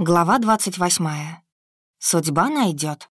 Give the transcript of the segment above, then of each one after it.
Глава 28. Судьба найдет.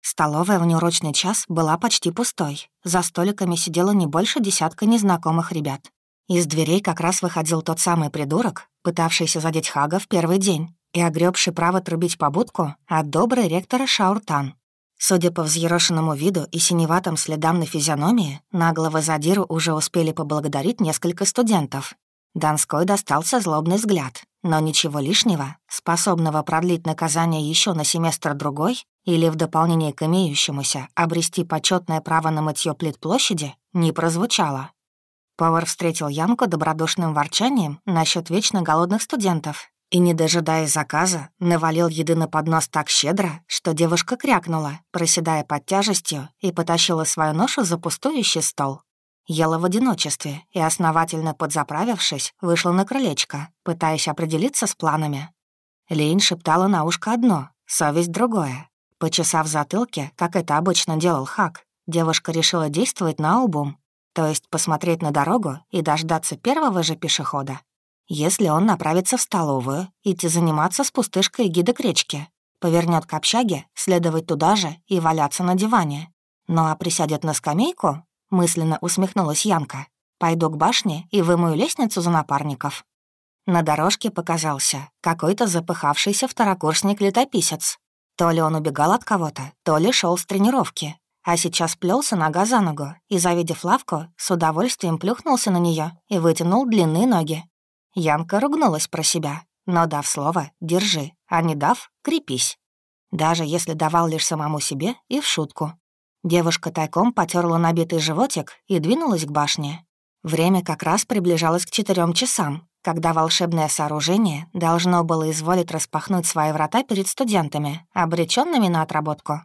Столовая в неурочный час была почти пустой. За столиками сидело не больше десятка незнакомых ребят. Из дверей как раз выходил тот самый придурок, пытавшийся задеть Хага в первый день и огребший право трубить побудку от доброй ректора Шауртан. Судя по взъерошенному виду и синеватым следам на физиономии, наглого задиру уже успели поблагодарить несколько студентов. Донской достался злобный взгляд, но ничего лишнего, способного продлить наказание еще на семестр-другой или в дополнение к имеющемуся обрести почетное право на мытье плит площади, не прозвучало. Повар встретил Янку добродушным ворчанием насчет вечно голодных студентов и, не дожидаясь заказа, навалил еды на поднос так щедро, что девушка крякнула, проседая под тяжестью, и потащила свою ношу за пустующий стол. Ела в одиночестве и, основательно подзаправившись, вышла на крылечко, пытаясь определиться с планами. Лейн шептала на ушко одно, совесть другое. Почесав затылке, как это обычно делал Хак, девушка решила действовать на обум, то есть посмотреть на дорогу и дождаться первого же пешехода. Если он направится в столовую, идти заниматься с пустышкой гида к речке, повернет к общаге, следовать туда же и валяться на диване. Ну а присядет на скамейку, мысленно усмехнулась Янка. «Пойду к башне и вымою лестницу за напарников». На дорожке показался какой-то запыхавшийся второкурсник-летописец. То ли он убегал от кого-то, то ли шел с тренировки, а сейчас плелся нога за ногу и, завидев лавку, с удовольствием плюхнулся на нее и вытянул длинные ноги. Янка ругнулась про себя, но дав слово «держи», а не дав «крепись». Даже если давал лишь самому себе и в шутку. Девушка тайком потерла набитый животик и двинулась к башне. Время как раз приближалось к четырем часам, когда волшебное сооружение должно было изволить распахнуть свои врата перед студентами, обреченными на отработку.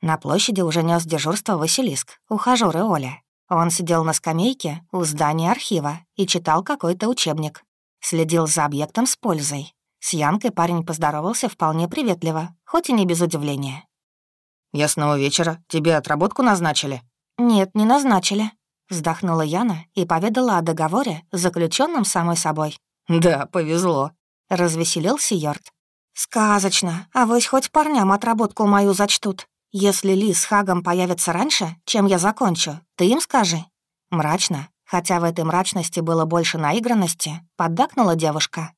На площади уже нес дежурство Василиск, ухажёр и Оля. Он сидел на скамейке у здания архива и читал какой-то учебник. Следил за объектом с пользой. С Янкой парень поздоровался вполне приветливо, хоть и не без удивления. «Ясного вечера. Тебе отработку назначили?» «Нет, не назначили», — вздохнула Яна и поведала о договоре, заключенном самой собой. «Да, повезло», — развеселился Йорд. «Сказочно. А вось хоть парням отработку мою зачтут. Если Ли с Хагом появятся раньше, чем я закончу, ты им скажи». Мрачно, хотя в этой мрачности было больше наигранности, поддакнула девушка.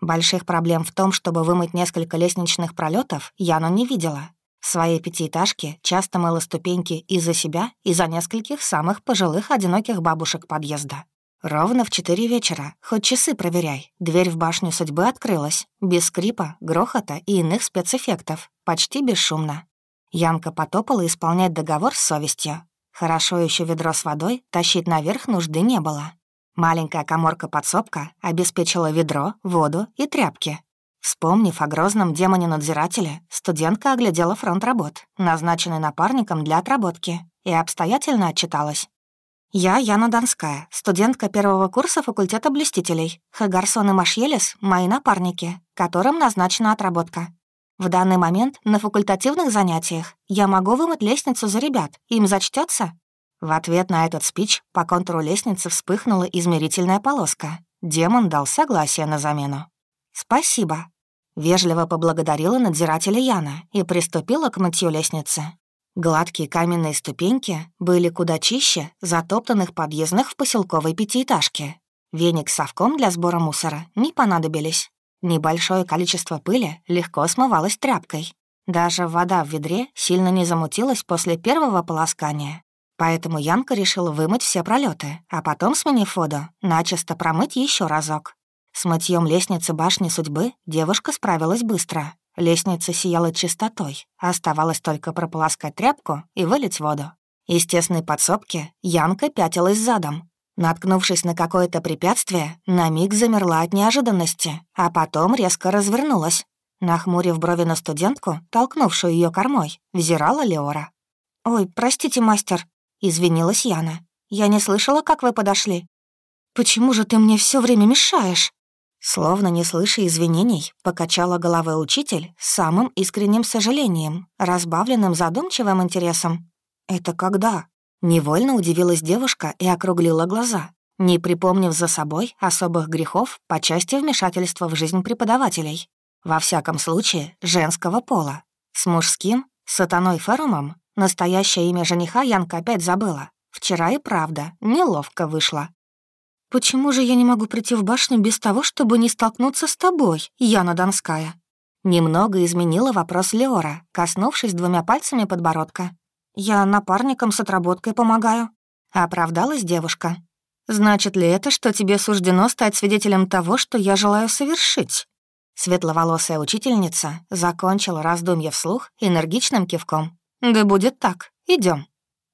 Больших проблем в том, чтобы вымыть несколько лестничных пролетов, Яна не видела, в своей пятиэтажке часто мыла ступеньки и за себя, и за нескольких самых пожилых одиноких бабушек подъезда. Ровно в четыре вечера, хоть часы проверяй, дверь в башню судьбы открылась, без скрипа, грохота и иных спецэффектов, почти бесшумно. Янка потопала исполнять договор с совестью. Хорошо еще ведро с водой тащить наверх нужды не было. Маленькая коморка-подсобка обеспечила ведро, воду и тряпки, Вспомнив о грозном демоне-надзирателе, студентка оглядела фронт работ, назначенный напарником для отработки, и обстоятельно отчиталась. «Я Яна Донская, студентка первого курса факультета блестителей. Хагарсон и Машьелес — мои напарники, которым назначена отработка. В данный момент на факультативных занятиях я могу вымыть лестницу за ребят, им зачтется. В ответ на этот спич по контуру лестницы вспыхнула измерительная полоска. Демон дал согласие на замену. «Спасибо», — вежливо поблагодарила надзирателя Яна и приступила к мытью лестницы. Гладкие каменные ступеньки были куда чище затоптанных подъездных в поселковой пятиэтажке. Веник с совком для сбора мусора не понадобились. Небольшое количество пыли легко смывалось тряпкой. Даже вода в ведре сильно не замутилась после первого полоскания. Поэтому Янка решила вымыть все пролеты, а потом, сменив воду, начисто промыть еще разок. С мытьем лестницы башни судьбы девушка справилась быстро. Лестница сияла чистотой, оставалось только прополоскать тряпку и вылить воду. Из тесной подсобки Янка пятилась задом. Наткнувшись на какое-то препятствие, на миг замерла от неожиданности, а потом резко развернулась. Нахмурив брови на студентку, толкнувшую ее кормой, взирала Леора. «Ой, простите, мастер», — извинилась Яна. «Я не слышала, как вы подошли». «Почему же ты мне все время мешаешь?» Словно не слыша извинений, покачала головой учитель с самым искренним сожалением, разбавленным задумчивым интересом. «Это когда?» Невольно удивилась девушка и округлила глаза. не припомнив за собой особых грехов по части вмешательства в жизнь преподавателей. Во всяком случае, женского пола. С мужским, сатаной Ферумом, настоящее имя жениха Янка опять забыла. Вчера и правда, неловко вышло. «Почему же я не могу прийти в башню без того, чтобы не столкнуться с тобой, Яна Донская?» Немного изменила вопрос Леора, коснувшись двумя пальцами подбородка. «Я напарникам с отработкой помогаю», — оправдалась девушка. «Значит ли это, что тебе суждено стать свидетелем того, что я желаю совершить?» Светловолосая учительница закончила раздумье вслух энергичным кивком. «Да будет так. Идем.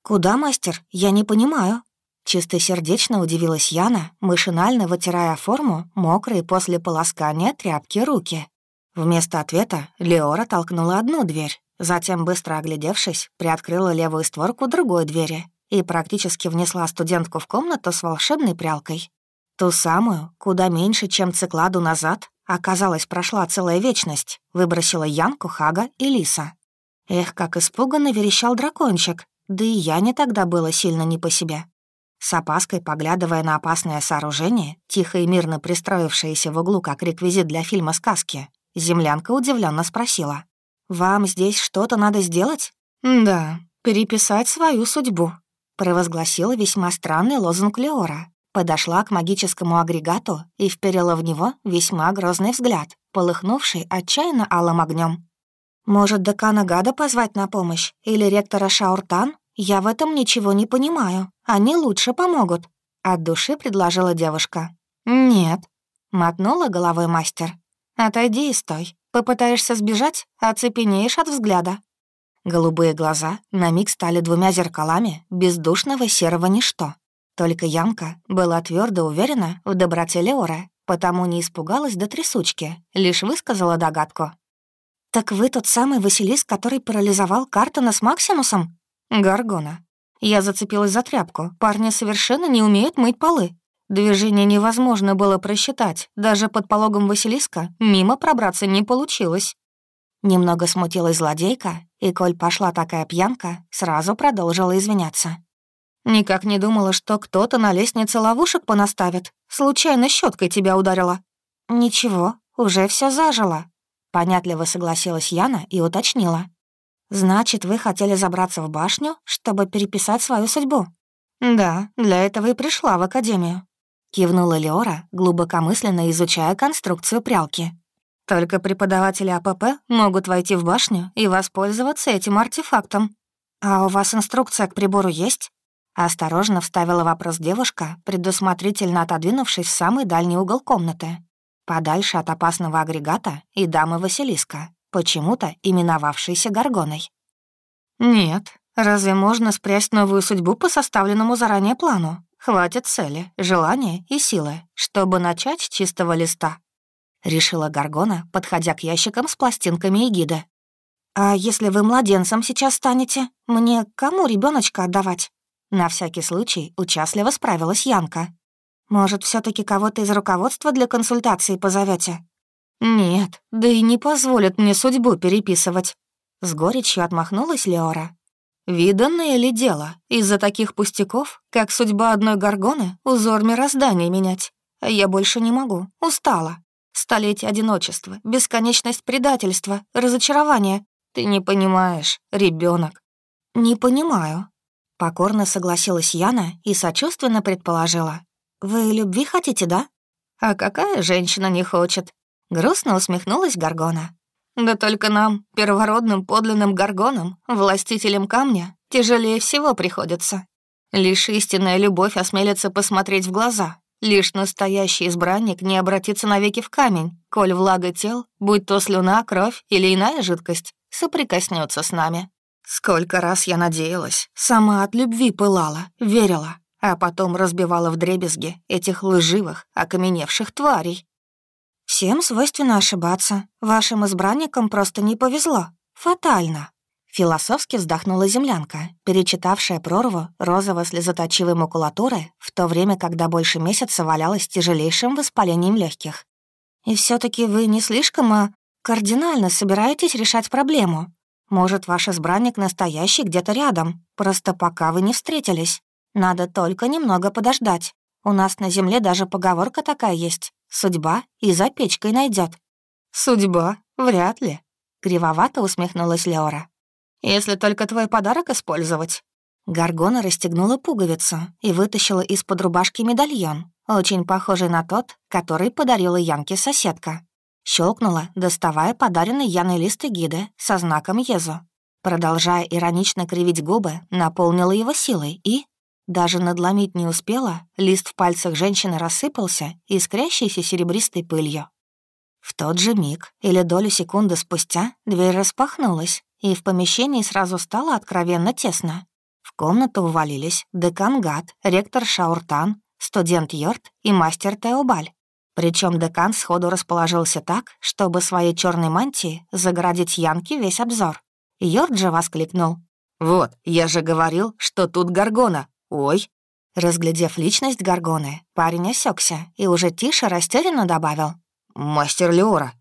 «Куда, мастер? Я не понимаю». Чистосердечно удивилась Яна, машинально вытирая форму, мокрые после полоскания тряпки руки. Вместо ответа Леора толкнула одну дверь, затем, быстро оглядевшись, приоткрыла левую створку другой двери и практически внесла студентку в комнату с волшебной прялкой. Ту самую, куда меньше, чем цикладу назад, оказалось, прошла целая вечность, выбросила Янку, Хага и Лиса. Эх, как испуганно верещал дракончик, да и я не тогда было сильно не по себе. С опаской, поглядывая на опасное сооружение, тихо и мирно пристроившееся в углу как реквизит для фильма «Сказки», Землянка удивленно спросила. «Вам здесь что-то надо сделать?» «Да, переписать свою судьбу», — провозгласила весьма странный лозунг Леора. Подошла к магическому агрегату и вперила в него весьма грозный взгляд, полыхнувший отчаянно алым огнем. «Может, декана Гада позвать на помощь? Или ректора Шауртан? Я в этом ничего не понимаю. Они лучше помогут», — от души предложила девушка. «Нет», — мотнула головой мастер. «Отойди и стой. Попытаешься сбежать, оцепенеешь от взгляда». Голубые глаза на миг стали двумя зеркалами бездушного серого ничто. Только Янка была твердо уверена в доброте Леора, потому не испугалась до трясучки, лишь высказала догадку. «Так вы тот самый Василиск, который парализовал Картона с Максимусом?» «Гаргона. Я зацепилась за тряпку. Парни совершенно не умеют мыть полы. Движение невозможно было просчитать. Даже под пологом Василиска мимо пробраться не получилось. Немного смутилась злодейка, и, коль пошла такая пьянка, сразу продолжила извиняться. «Никак не думала, что кто-то на лестнице ловушек понаставит. Случайно щеткой тебя ударила». «Ничего, уже все зажило», — понятливо согласилась Яна и уточнила. «Значит, вы хотели забраться в башню, чтобы переписать свою судьбу?» «Да, для этого и пришла в академию. Кивнула Леора, глубокомысленно изучая конструкцию прялки. «Только преподаватели АПП могут войти в башню и воспользоваться этим артефактом. А у вас инструкция к прибору есть?» Осторожно вставила вопрос девушка, предусмотрительно отодвинувшись в самый дальний угол комнаты. Подальше от опасного агрегата и дамы Василиска, почему-то именовавшейся Горгоной. «Нет, разве можно спрясть новую судьбу по составленному заранее плану? Хватит цели, желания и силы, чтобы начать с чистого листа», — решила Гаргона, подходя к ящикам с пластинками эгиды. «А если вы младенцем сейчас станете, мне кому ребеночка отдавать?» На всякий случай участливо справилась Янка. «Может, все таки кого-то из руководства для консультации позовете? «Нет, да и не позволят мне судьбу переписывать». С горечью отмахнулась Леора, Виданное ли дело из-за таких пустяков, как судьба одной горгоны, узор мироздания менять? Я больше не могу, устала. Столетие одиночества, бесконечность предательства, разочарования. Ты не понимаешь, ребенок. Не понимаю. Покорно согласилась Яна и сочувственно предположила. «Вы любви хотите, да?» «А какая женщина не хочет?» Грустно усмехнулась Гаргона. Да только нам, первородным подлинным горгонам, властителям камня, тяжелее всего приходится. Лишь истинная любовь осмелится посмотреть в глаза. Лишь настоящий избранник не обратится навеки в камень, коль влага тел, будь то слюна, кровь или иная жидкость, соприкоснется с нами. Сколько раз я надеялась, сама от любви пылала, верила, а потом разбивала в дребезги этих лживых, окаменевших тварей. «Всем свойственно ошибаться. Вашим избранникам просто не повезло. Фатально». Философски вздохнула землянка, перечитавшая прорву розово-слезоточивой макулатуры в то время, когда больше месяца валялась тяжелейшим воспалением легких. «И все таки вы не слишком, а кардинально собираетесь решать проблему. Может, ваш избранник настоящий где-то рядом, просто пока вы не встретились. Надо только немного подождать. У нас на земле даже поговорка такая есть. Судьба и за печкой найдет. Судьба? Вряд ли. Кривовато усмехнулась Леора. Если только твой подарок использовать. Гаргона расстегнула пуговицу и вытащила из-под рубашки медальон, очень похожий на тот, который подарила Янке соседка. Щелкнула, доставая подаренный Яной лист гиды со знаком Езу. Продолжая иронично кривить губы, наполнила его силой и... Даже надломить не успела, лист в пальцах женщины рассыпался, искрящейся серебристой пылью. В тот же миг или долю секунды спустя дверь распахнулась, и в помещении сразу стало откровенно тесно. В комнату увалились декан Гад, ректор Шауртан, студент Йорт и мастер Теобаль. Причем декан сходу расположился так, чтобы своей черной мантией загородить Янки весь обзор. Йорт же воскликнул. «Вот, я же говорил, что тут Гаргона. Ой!» Разглядев личность Гаргоны, парень осекся и уже тише растерянно добавил. «Мастер Леора».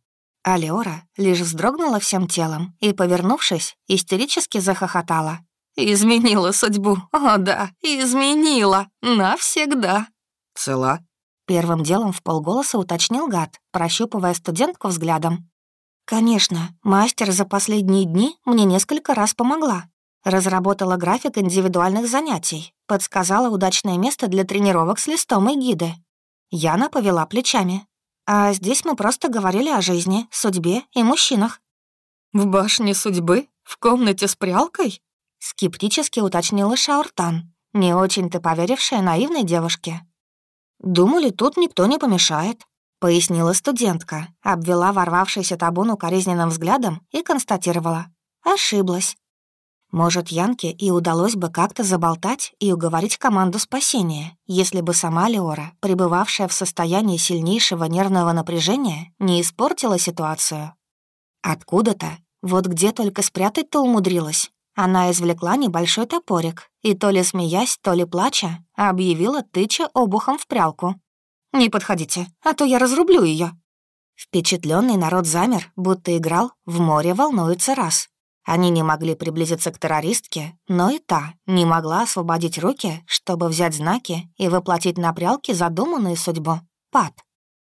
А Леора лишь вздрогнула всем телом и, повернувшись, истерически захохотала. «Изменила судьбу, о да, изменила, навсегда». «Цела?» Первым делом в полголоса уточнил гад, прощупывая студентку взглядом. «Конечно, мастер за последние дни мне несколько раз помогла. Разработала график индивидуальных занятий, подсказала удачное место для тренировок с листом и гиды. Яна повела плечами. А здесь мы просто говорили о жизни, судьбе и мужчинах. «В башне судьбы? В комнате с прялкой?» Скептически уточнила Шауртан, не очень-то поверившая наивной девушке. «Думали, тут никто не помешает», — пояснила студентка, обвела ворвавшийся табун укоризненным взглядом и констатировала. Ошиблась. Может, Янке и удалось бы как-то заболтать и уговорить команду спасения, если бы сама Леора, пребывавшая в состоянии сильнейшего нервного напряжения, не испортила ситуацию. Откуда-то, вот где только спрятать-то умудрилась, она извлекла небольшой топорик и то ли смеясь, то ли плача, объявила тыча обухом в прялку. «Не подходите, а то я разрублю ее. Впечатленный народ замер, будто играл «В море волнуется раз», они не могли приблизиться к террористке, но и та не могла освободить руки, чтобы взять знаки и воплотить на прялке задуманную судьбу — пад.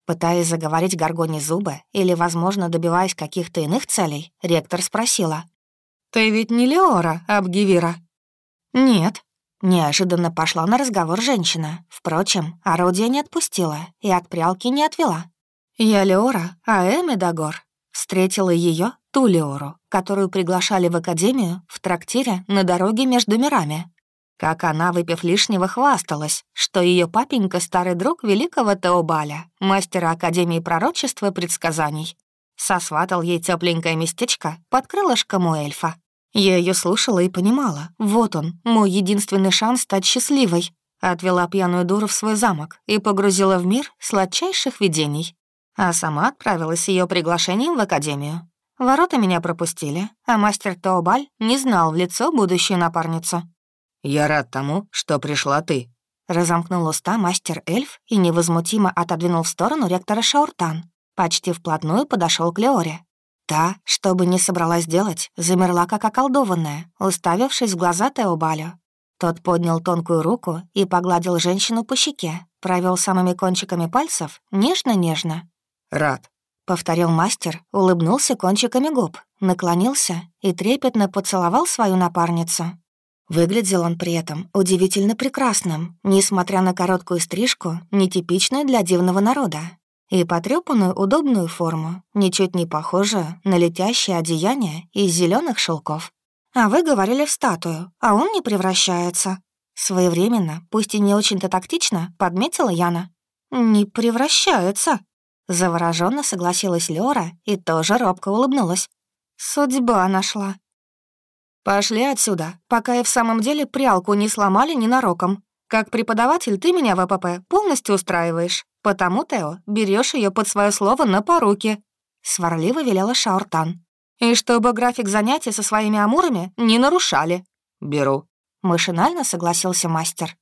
Пытаясь заговорить Гаргоне зубы или, возможно, добиваясь каких-то иных целей, ректор спросила. «Ты ведь не Леора, Абгивира?» «Нет». Неожиданно пошла на разговор женщина. Впрочем, орудие не отпустила и от прялки не отвела. «Я Леора, а Эми Дагор. Встретила ее ту Леору, которую приглашали в академию в трактире на дороге между мирами. Как она, выпив лишнего, хвасталась, что ее папенька — старый друг великого Теобаля, мастера Академии пророчества и предсказаний. Сосватал ей тепленькое местечко под крылышком у эльфа. Я ее слушала и понимала. Вот он, мой единственный шанс стать счастливой. Отвела пьяную дуру в свой замок и погрузила в мир сладчайших видений. А сама отправилась ее приглашением в академию. Ворота меня пропустили, а мастер Тообаль не знал в лицо будущую напарницу. «Я рад тому, что пришла ты», — разомкнул уста мастер-эльф и невозмутимо отодвинул в сторону ректора Шауртан. Почти вплотную подошел к Леоре. Та, что бы ни собралась делать, замерла как околдованная, уставившись в глаза Теобалю. Тот поднял тонкую руку и погладил женщину по щеке, провел самыми кончиками пальцев нежно-нежно. «Рад», — повторил мастер, улыбнулся кончиками губ, наклонился и трепетно поцеловал свою напарницу. Выглядел он при этом удивительно прекрасным, несмотря на короткую стрижку, нетипичную для дивного народа, и потрёпанную удобную форму, ничуть не похожую на летящее одеяние из зеленых шелков. «А вы говорили в статую, а он не превращается». Своевременно, пусть и не очень-то тактично, подметила Яна. «Не превращается», Завороженно согласилась Лёра и тоже робко улыбнулась. Судьба нашла. «Пошли отсюда, пока я в самом деле прялку не сломали ненароком. Как преподаватель ты меня в АПП полностью устраиваешь, потому, Тео, берешь ее под свое слово на поруки», — сварливо велела Шауртан. «И чтобы график занятий со своими амурами не нарушали». «Беру», — машинально согласился мастер.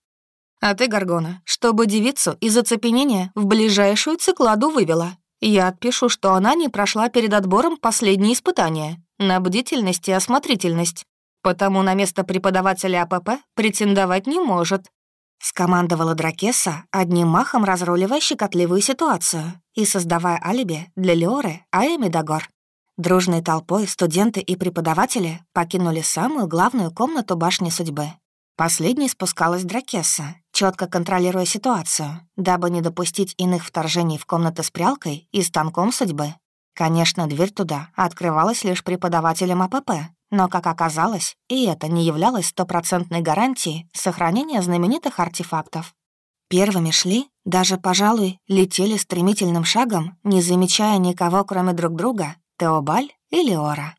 А ты, Гаргона, чтобы девицу из оцепенения в ближайшую цикладу вывела. Я отпишу, что она не прошла перед отбором последние испытания на бдительность и осмотрительность, потому на место преподавателя АПП претендовать не может. Скомандовала Дракеса, одним махом разруливая щекотливую ситуацию и создавая алиби для Леоры, а Эми Дагор. Дружной толпой студенты и преподаватели покинули самую главную комнату башни судьбы. Последней спускалась Дракеса, четко контролируя ситуацию, дабы не допустить иных вторжений в комнаты с прялкой и станком судьбы. Конечно, дверь туда открывалась лишь преподавателям АПП, но, как оказалось, и это не являлось стопроцентной гарантией сохранения знаменитых артефактов. Первыми шли, даже, пожалуй, летели стремительным шагом, не замечая никого, кроме друг друга, Теобаль и Леора.